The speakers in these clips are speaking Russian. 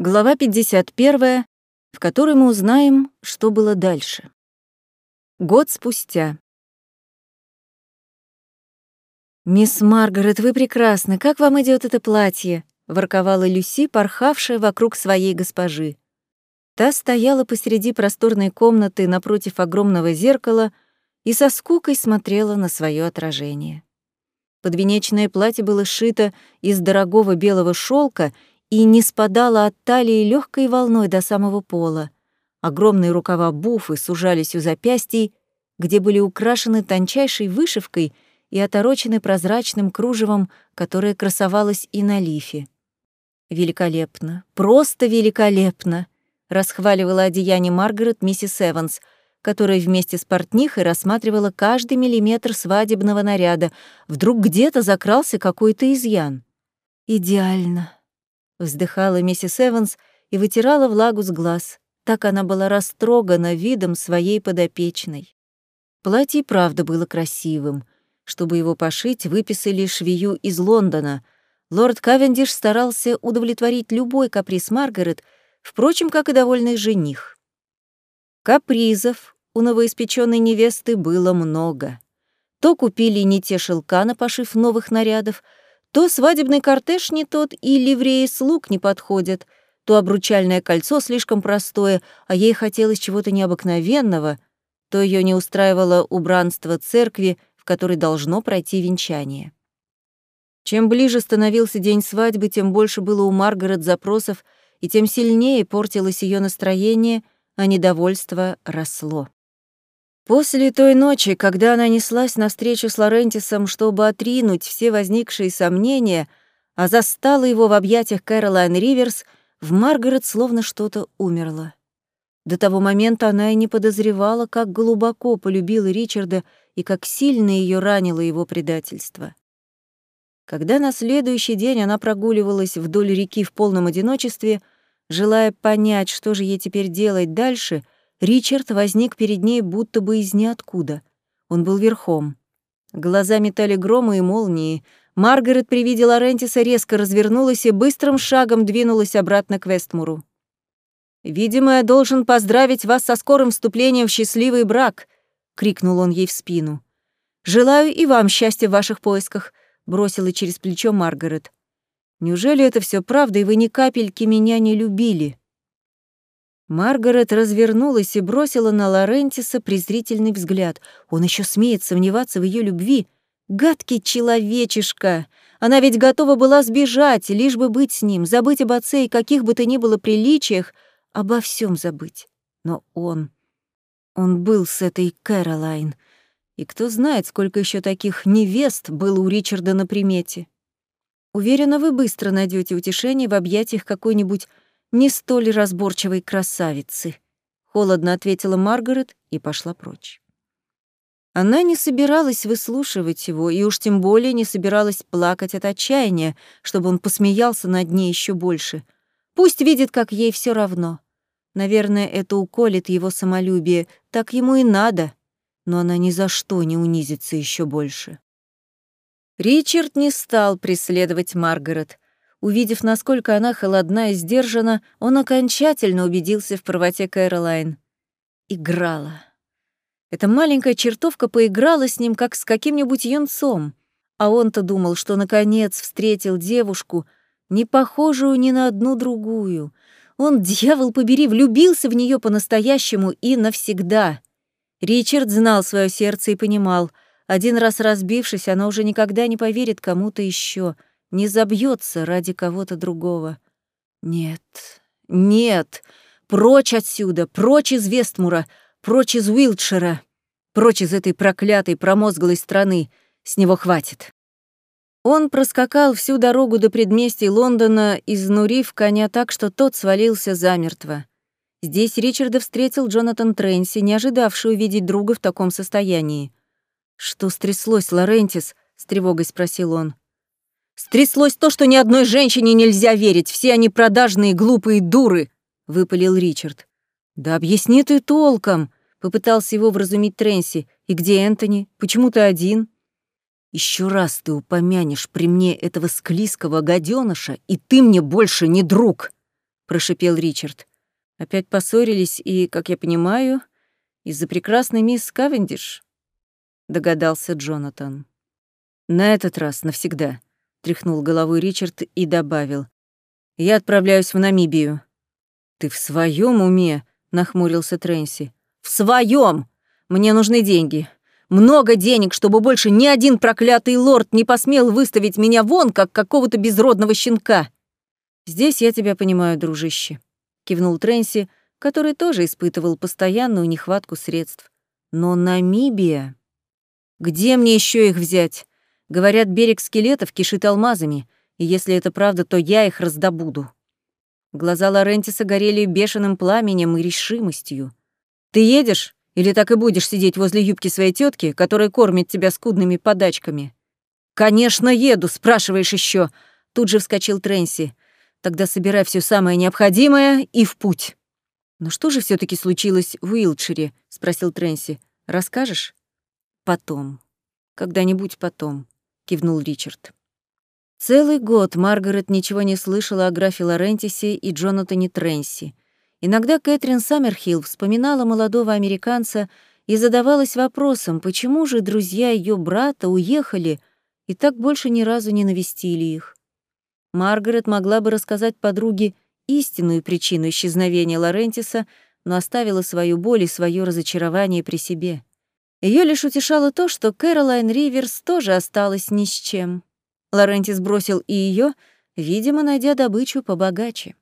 Глава 51, в которой мы узнаем, что было дальше. Год спустя. «Мисс Маргарет, вы прекрасны. Как вам идет это платье?» — ворковала Люси, порхавшая вокруг своей госпожи. Та стояла посреди просторной комнаты напротив огромного зеркала и со скукой смотрела на свое отражение. Подвенечное платье было сшито из дорогого белого шелка и не спадала от талии легкой волной до самого пола. Огромные рукава буфы сужались у запястий, где были украшены тончайшей вышивкой и оторочены прозрачным кружевом, которое красовалось и на лифе. «Великолепно! Просто великолепно!» — расхваливала одеяние Маргарет миссис Эванс, которая вместе с портнихой рассматривала каждый миллиметр свадебного наряда. Вдруг где-то закрался какой-то изъян. «Идеально!» Вздыхала миссис Эванс и вытирала влагу с глаз. Так она была растрогана видом своей подопечной. Платье правда было красивым. Чтобы его пошить, выписали швею из Лондона. Лорд Кавендиш старался удовлетворить любой каприз Маргарет, впрочем, как и довольный жених. Капризов у новоиспеченной невесты было много. То купили не те шелка на пошив новых нарядов, то свадебный кортеж не тот и ливреи слуг не подходят, то обручальное кольцо слишком простое, а ей хотелось чего-то необыкновенного, то ее не устраивало убранство церкви, в которой должно пройти венчание. Чем ближе становился день свадьбы, тем больше было у Маргарет запросов, и тем сильнее портилось ее настроение, а недовольство росло. После той ночи, когда она неслась навстречу с Лорентисом, чтобы отринуть все возникшие сомнения, а застала его в объятиях Кэролайн Риверс, в Маргарет словно что-то умерло. До того момента она и не подозревала, как глубоко полюбила Ричарда и как сильно ее ранило его предательство. Когда на следующий день она прогуливалась вдоль реки в полном одиночестве, желая понять, что же ей теперь делать дальше — Ричард возник перед ней будто бы из ниоткуда. Он был верхом. Глаза метали громы и молнии. Маргарет при виде Лорентиса резко развернулась и быстрым шагом двинулась обратно к Вестмуру. «Видимо, я должен поздравить вас со скорым вступлением в счастливый брак», — крикнул он ей в спину. «Желаю и вам счастья в ваших поисках», — бросила через плечо Маргарет. «Неужели это все правда, и вы ни капельки меня не любили?» Маргарет развернулась и бросила на Лорентиса презрительный взгляд. Он еще смеет сомневаться в ее любви. Гадкий человечишка! Она ведь готова была сбежать, лишь бы быть с ним, забыть об отце и каких бы то ни было приличиях, обо всем забыть. Но он... Он был с этой Кэролайн. И кто знает, сколько еще таких невест было у Ричарда на примете. Уверена, вы быстро найдете утешение в объятиях какой-нибудь не столь разборчивой красавицы», — холодно ответила Маргарет и пошла прочь. Она не собиралась выслушивать его, и уж тем более не собиралась плакать от отчаяния, чтобы он посмеялся над ней еще больше. Пусть видит, как ей все равно. Наверное, это уколет его самолюбие, так ему и надо, но она ни за что не унизится еще больше. Ричард не стал преследовать Маргарет — Увидев, насколько она холодна и сдержана, он окончательно убедился в правоте Кэролайн. Играла. Эта маленькая чертовка поиграла с ним, как с каким-нибудь юнцом. А он-то думал, что наконец встретил девушку, не похожую ни на одну другую. Он, дьявол побери, влюбился в нее по-настоящему и навсегда. Ричард знал свое сердце и понимал, один раз разбившись, она уже никогда не поверит кому-то еще — не забьется ради кого-то другого. Нет, нет, прочь отсюда, прочь из Вестмура, прочь из Уилтшира, прочь из этой проклятой промозглой страны. С него хватит. Он проскакал всю дорогу до предместий Лондона, изнурив коня так, что тот свалился замертво. Здесь Ричарда встретил Джонатан Тренси, не ожидавший увидеть друга в таком состоянии. «Что стряслось, Лорентис?» — с тревогой спросил он. Стряслось то, что ни одной женщине нельзя верить, все они продажные, глупые дуры», — выпалил Ричард. «Да объясни ты толком», — попытался его вразумить Трэнси. «И где Энтони? Почему ты один?» Еще раз ты упомянешь при мне этого склизкого гаденыша, и ты мне больше не друг!» прошипел Ричард. «Опять поссорились и, как я понимаю, из-за прекрасной мисс Кавендиш?» — догадался Джонатан. «На этот раз навсегда», — тряхнул головой Ричард и добавил. «Я отправляюсь в Намибию». «Ты в своем уме?» — нахмурился Трэнси. «В своем! Мне нужны деньги. Много денег, чтобы больше ни один проклятый лорд не посмел выставить меня вон, как какого-то безродного щенка». «Здесь я тебя понимаю, дружище», — кивнул Трэнси, который тоже испытывал постоянную нехватку средств. «Но Намибия...» «Где мне еще их взять? Говорят, берег скелетов кишит алмазами, и если это правда, то я их раздобуду». Глаза Лорентиса горели бешеным пламенем и решимостью. «Ты едешь? Или так и будешь сидеть возле юбки своей тетки, которая кормит тебя скудными подачками?» «Конечно, еду, спрашиваешь еще. Тут же вскочил Трэнси. «Тогда собирай все самое необходимое и в путь». «Но что же все таки случилось в Уилтшире?» — спросил Трэнси. «Расскажешь?» «Потом. Когда-нибудь потом», — кивнул Ричард. Целый год Маргарет ничего не слышала о графе Лорентисе и Джонатане Трэнси. Иногда Кэтрин Саммерхилл вспоминала молодого американца и задавалась вопросом, почему же друзья ее брата уехали и так больше ни разу не навестили их. Маргарет могла бы рассказать подруге истинную причину исчезновения Лорентиса, но оставила свою боль и свое разочарование при себе. Ее лишь утешало то, что Кэролайн Риверс тоже осталась ни с чем. Лорентис бросил и ее, видимо, найдя добычу побогаче.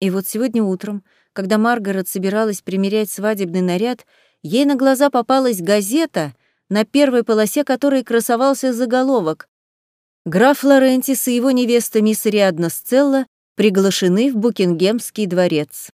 И вот сегодня утром, когда Маргарет собиралась примерять свадебный наряд, ей на глаза попалась газета, на первой полосе которой красовался заголовок «Граф Лорентис и его невеста мисс Риадна Сцелла приглашены в Букингемский дворец».